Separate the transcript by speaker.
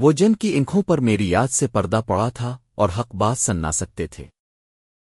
Speaker 1: وہ جن کی انکھوں پر میری یاد سے پردہ پڑا تھا اور حق بات سن نہ سکتے تھے۔